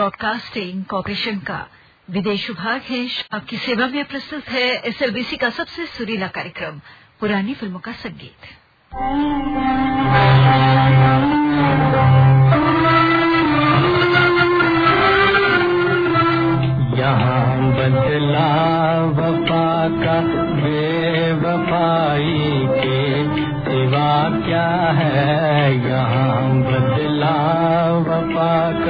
Broadcasting corporation का विदेश विभाग है। आपकी सेवा में प्रस्तुत है एसएलबीसी का सबसे सुरीला कार्यक्रम, पुरानी फ़िल्मों का संगीत। यहाँ बदला का बेवफाई के सिवा क्या है? यहाँ बदला वफा का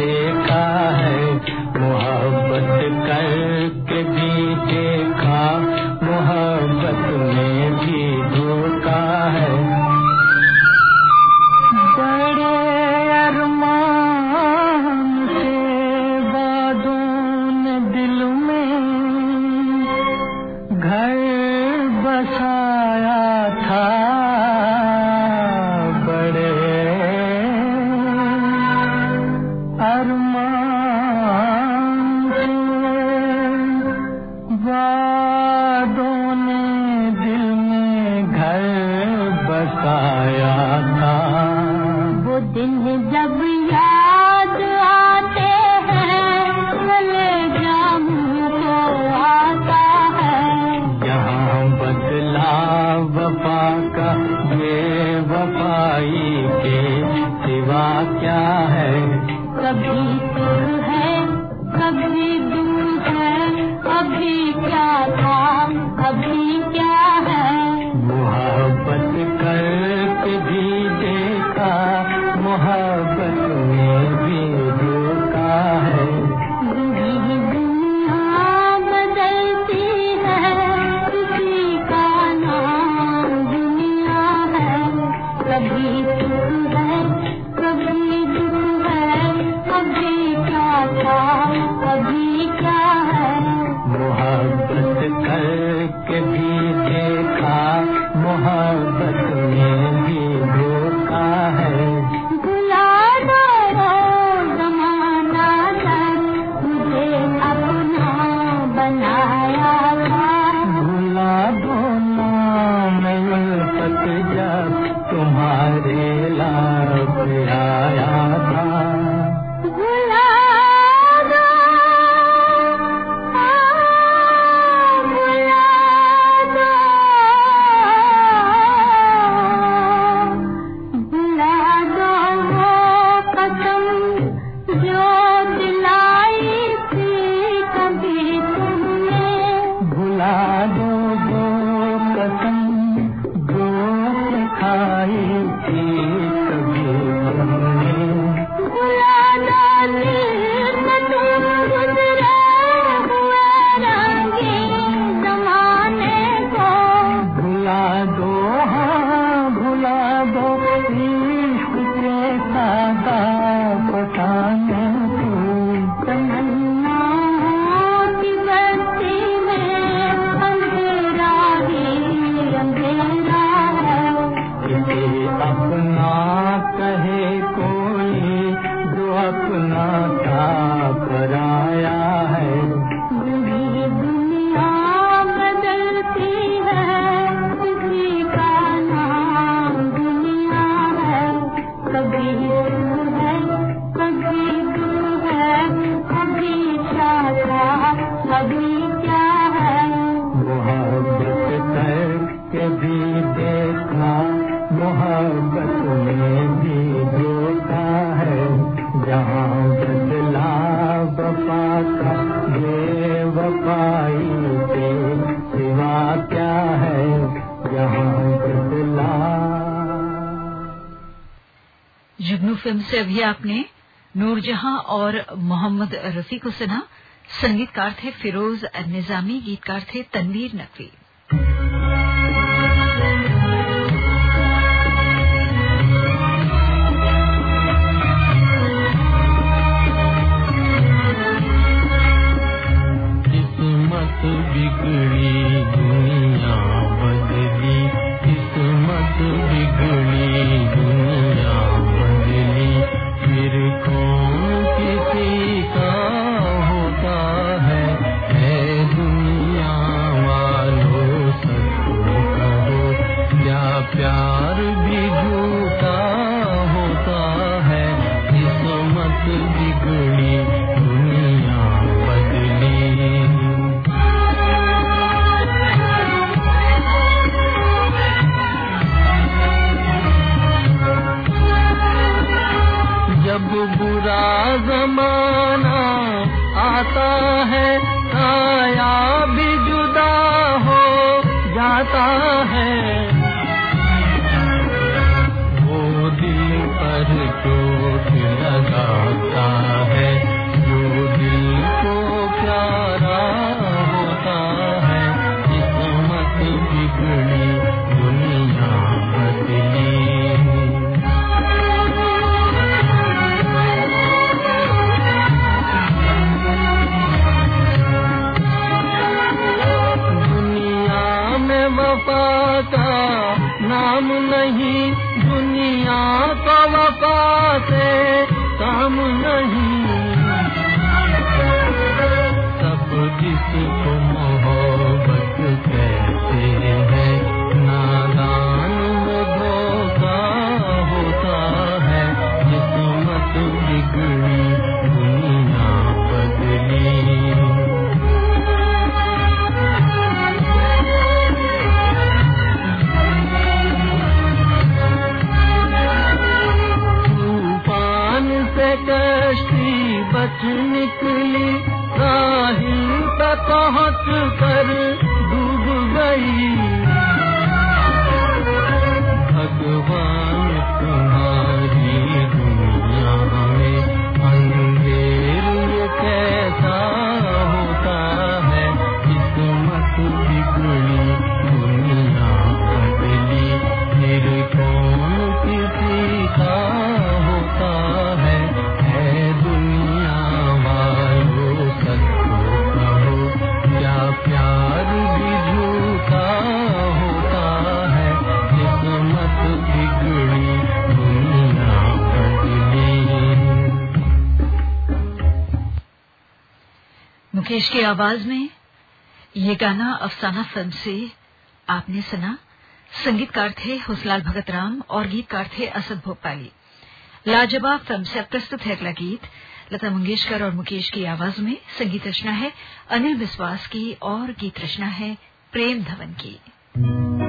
देखा है मोहब्बत करके भी देखा सफ़ाई के सिवा क्या है? कभी दूर है, कभी दूर है, अभी क्या था अभी क्या आपने नूरजहां और मोहम्मद रफी को सुना संगीतकार थे, फिरोज निजामी गीतकार थे, तनवीर नकवी। मुकेश की आवाज़ में ये गाना अफसाना फ़िल्म से आपने सुना। संगीतकार थे हुसलाल भगत राम और गीतकार थे असद भोपाली। लाजवाब फ़िल्म से प्रस्तुत है अगला गीत। लता मंगेशकर और मुकेश की आवाज़ में संगीत रचना है अनिल विश्वास की और गीत रचना है प्रेम धवन की।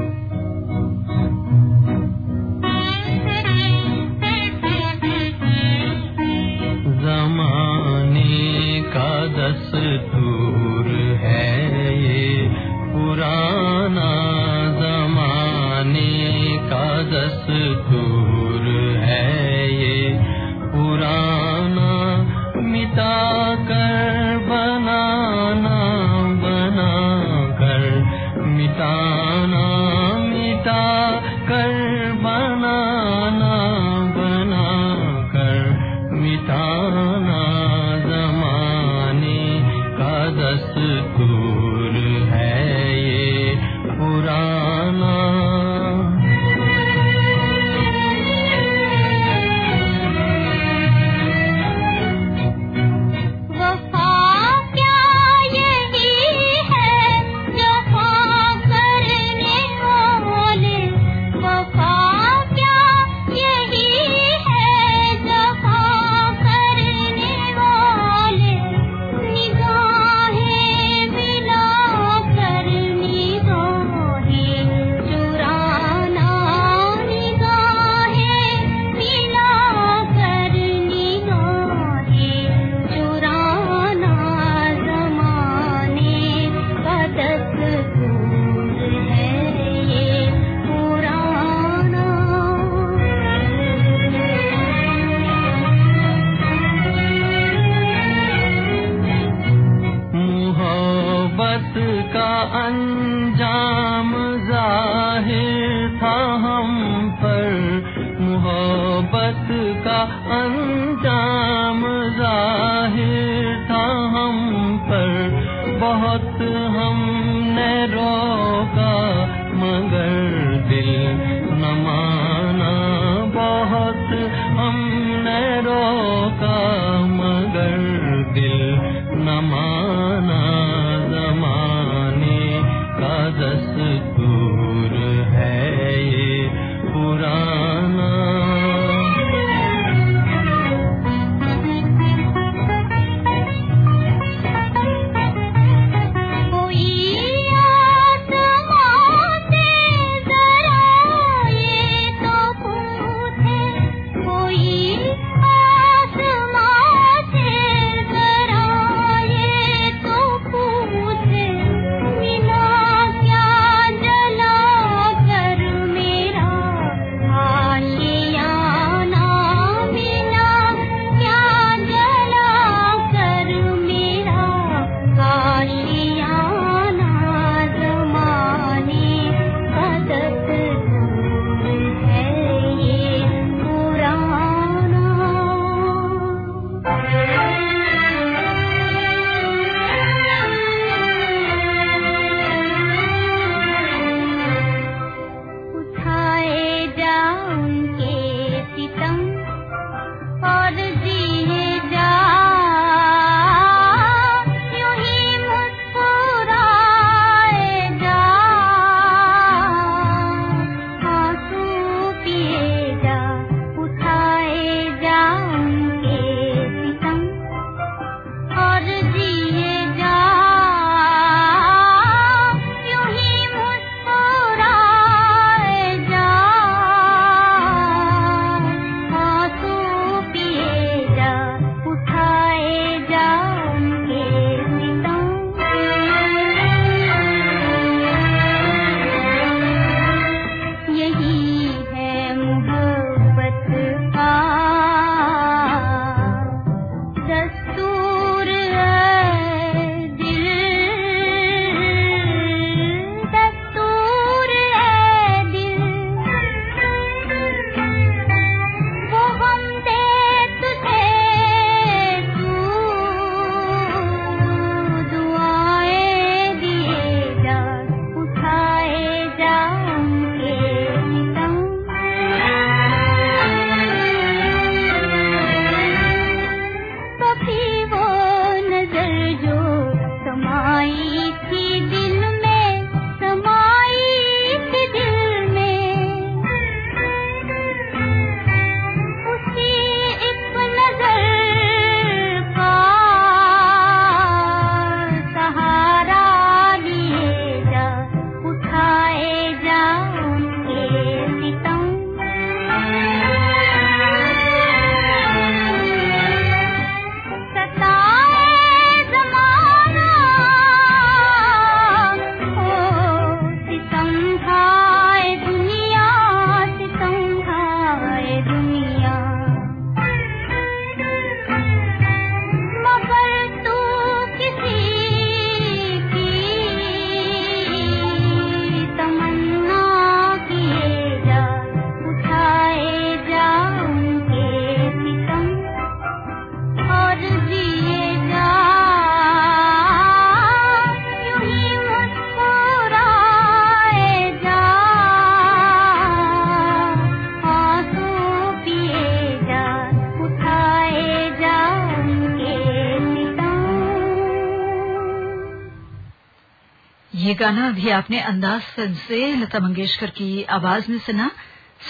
ये गाना अभी आपने अंदाज फ़िल्म से लता मंगेशकर की आवाज़ में सुना।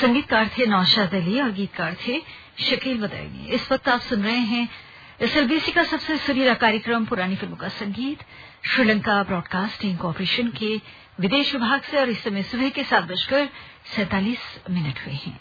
संगीतकार थे नौशाद अली और गीतकार थे शकील बदायनी इस वक्त आप सुन रहे हैं एसएलबीसी का सबसे सुनीला कार्यक्रम, पुरानी फ़िल्मों का संगीत। श्रीलंका ब्रॉडकास्टिंग कॉरपोरेशन के विदेश विभाग से और इस समय सुबह के सात बजकर सैतालीस मिनट हुए हैं।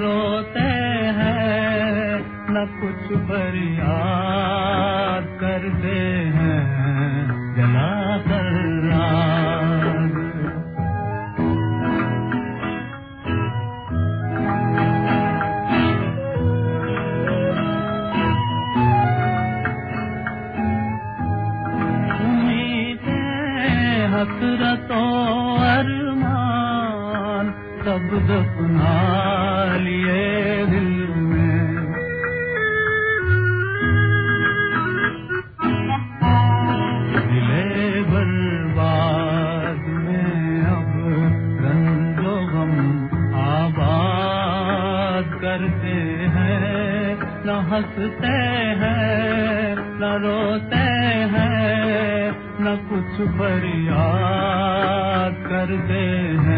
रोते हैं न कुछ फरियाद करते हैं जला कर हसरतों अरमान सब दफना लिए दिल में। दिले बर्बाद में अब रंजो गम आबाद करते हैं। न हँसते हैं, न रोते हैं, न कुछ फरियाद करते हैं।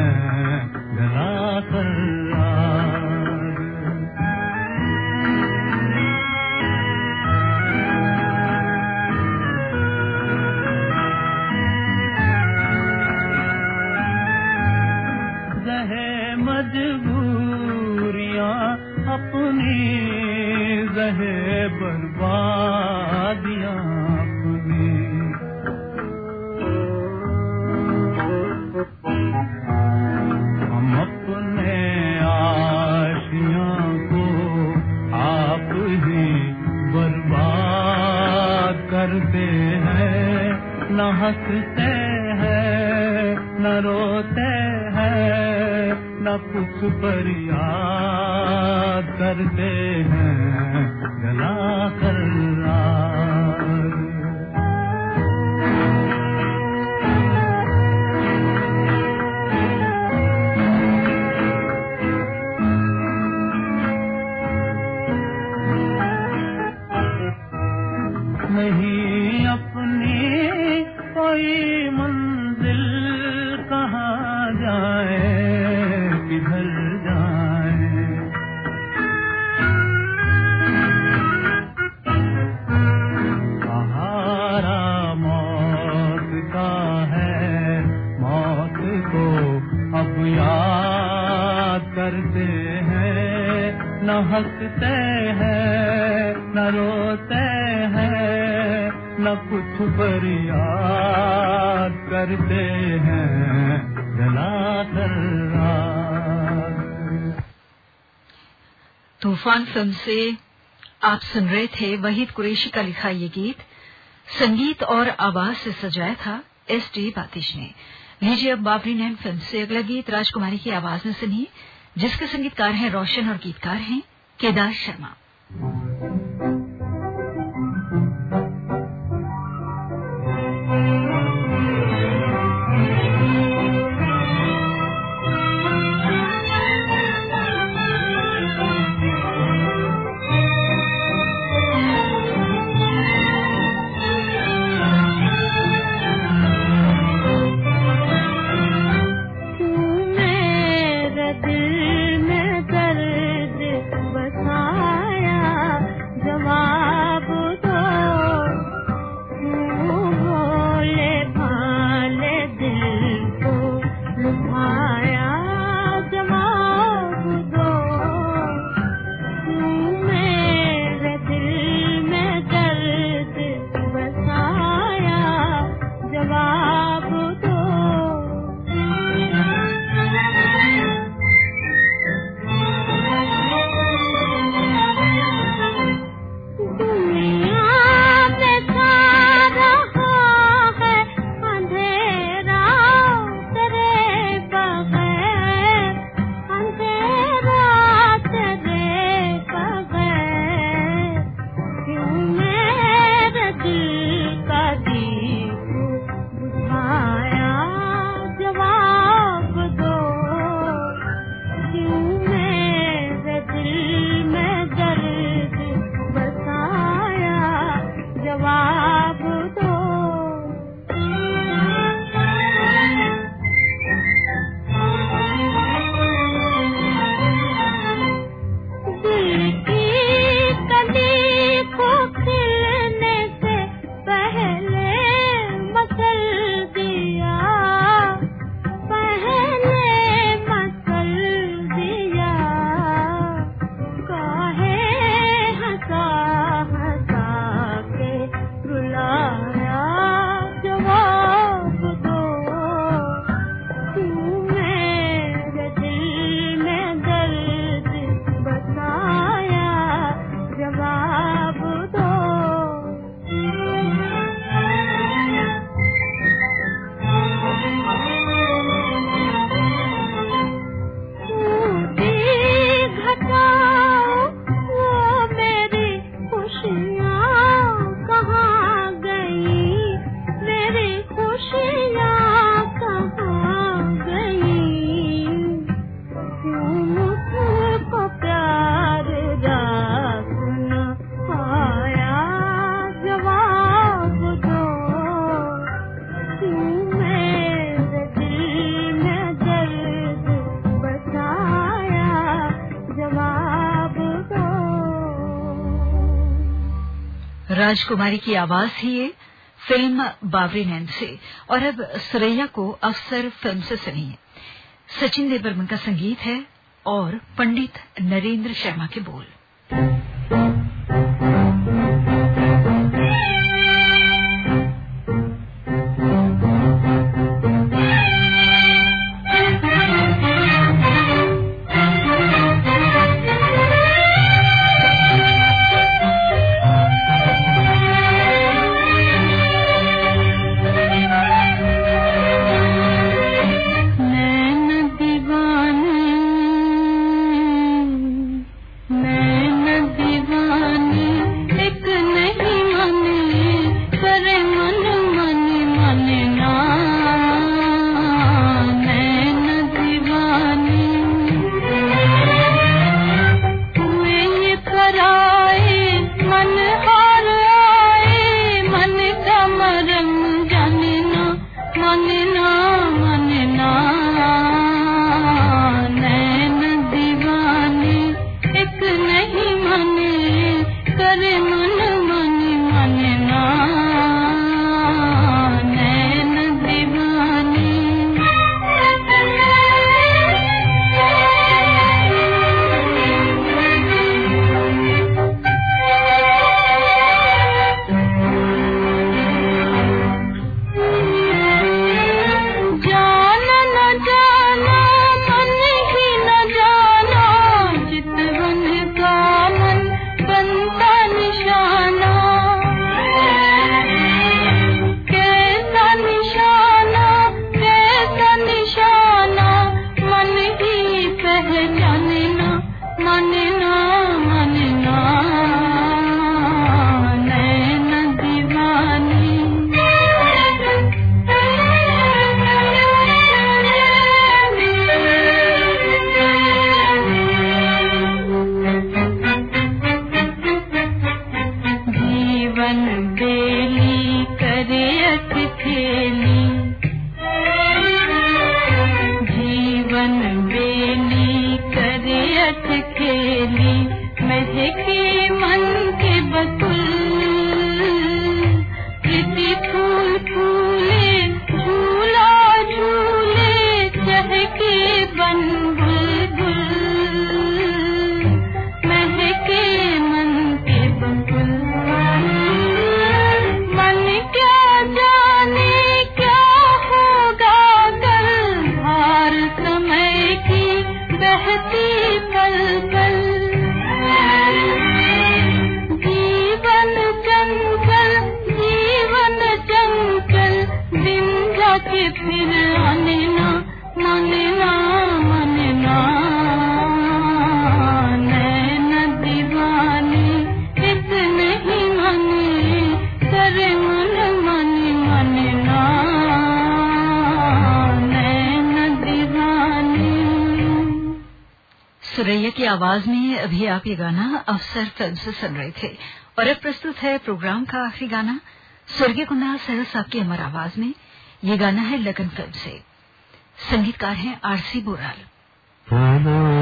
तूफ़ान फ़िल्म से आप सुन रहे थे वहीद कुरैशी का लिखा ये गीत। संगीत और आवाज़ से सजाया था एस डी बातिश ने। लीजिए अब बाबरी नैन फ़िल्म से अगला गीत राजकुमारी की आवाज़ में सुनिए, जिसके संगीतकार हैं रोशन और गीतकार हैं केदार शर्मा। राजकुमारी की आवाज़ ही है फ़िल्म बाबरी नैन से। और अब सुरैया को अफसर फ़िल्म से सुनिए। सचिन देवर्मन का संगीत है और पंडित नरेंद्र शर्मा के बोल। की आवाज़ में अभी आप ये गाना अवसर फ़िल्म से सुन रहे थे। और अब प्रस्तुत है प्रोग्राम का आखिरी गाना, स्वर्गीय कुंदाल सहल साहब की अमर आवाज़ में। ये गाना है लगन फ़िल्म से। संगीतकार हैं आरसी बोराल। हाँ, हाँ।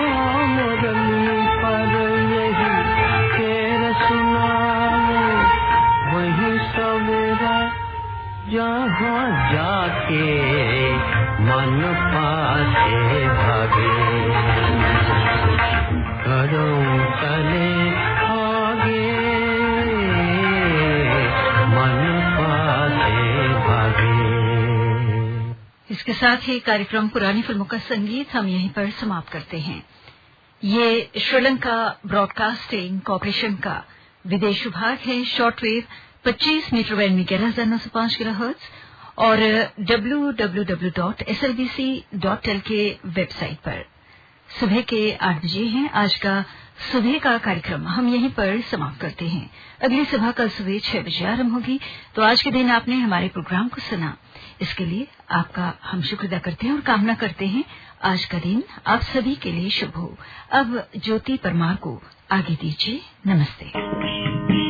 जाके मन पासे करो आगे। मन पासे भागे। इसके साथ ही कार्यक्रम पुरानी फ़िल्मों का संगीत हम यहीं पर समाप्त करते हैं। ये श्रीलंका ब्रॉडकास्टिंग कॉरपोरेशन का विदेश विभाग है। शॉर्टवेव 25 मीटर बैंड में ग्यारह हज़ार नौ सौ पाँच किलो और एल के वेबसाइट पर। सुबह के आठ बजे हैं। आज का सुबह का कार्यक्रम हम यहीं पर समाप्त करते हैं। अगली सुबह कल सुबह छह बजे आरंभ होगी। तो आज के दिन आपने हमारे प्रोग्राम को सुना। इसके लिए आपका हम शुक्र अदा करते हैं और कामना करते हैं। आज का दिन आप सभी के लिए शुभ हो। अब ज्योति परमार को आगे दीजिए। नमस्ते।